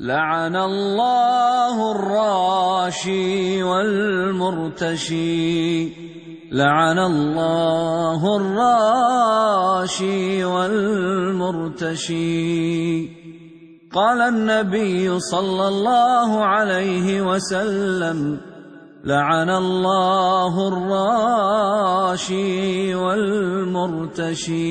لعن الله الراشي والمرتشي. لعن الله الراشي والمرتشي. قال النبي صلى الله عليه وسلم لعن الله الراشي والمرتشي.